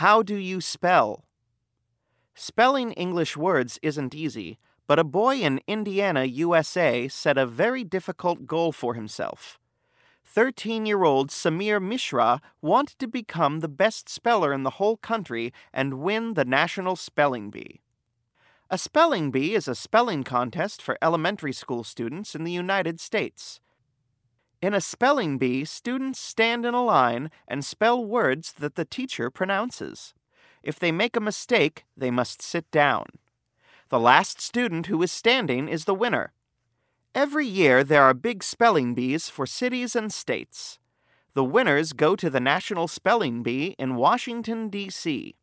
How do you spell? Spelling English words isn't easy, but a boy in Indiana, USA set a very difficult goal for himself. 13 year old Samir Mishra wanted to become the best speller in the whole country and win the National Spelling Bee. A spelling bee is a spelling contest for elementary school students in the United States. In a spelling bee, students stand in a line and spell words that the teacher pronounces. If they make a mistake, they must sit down. The last student who is standing is the winner. Every year, there are big spelling bees for cities and states. The winners go to the National Spelling Bee in Washington, D.C.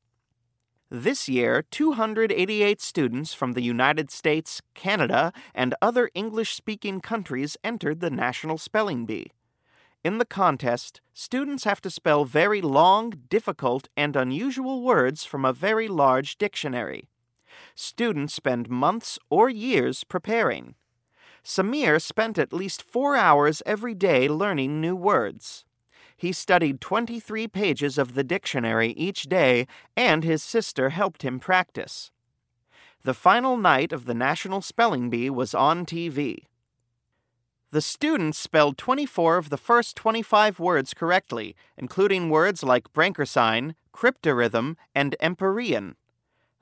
This year, 288 students from the United States, Canada, and other English speaking countries entered the National Spelling Bee. In the contest, students have to spell very long, difficult, and unusual words from a very large dictionary. Students spend months or years preparing. Samir spent at least four hours every day learning new words. He studied 23 pages of the dictionary each day, and his sister helped him practice. The final night of the National Spelling Bee was on TV. The students spelled 24 of the first 25 words correctly, including words like Brankersign, cryptorhythm, and Empyrean.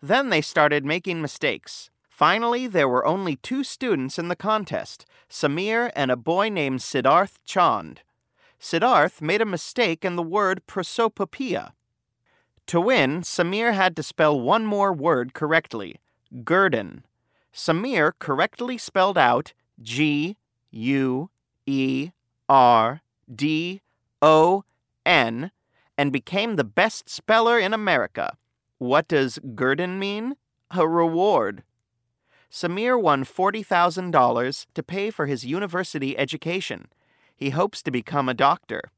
Then they started making mistakes. Finally, there were only two students in the contest Samir and a boy named Siddharth Chand. Siddharth made a mistake in the word prosopopoeia. To win, Samir had to spell one more word correctly Guerdon. Samir correctly spelled out G U E R D O N and became the best speller in America. What does Guerdon mean? A reward. Samir won $40,000 to pay for his university education. He hopes to become a doctor.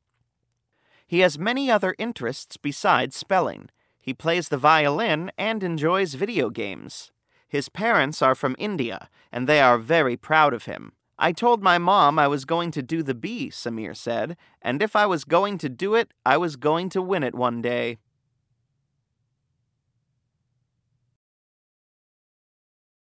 He has many other interests besides spelling. He plays the violin and enjoys video games. His parents are from India, and they are very proud of him. I told my mom I was going to do the bee, Samir said, and if I was going to do it, I was going to win it one day.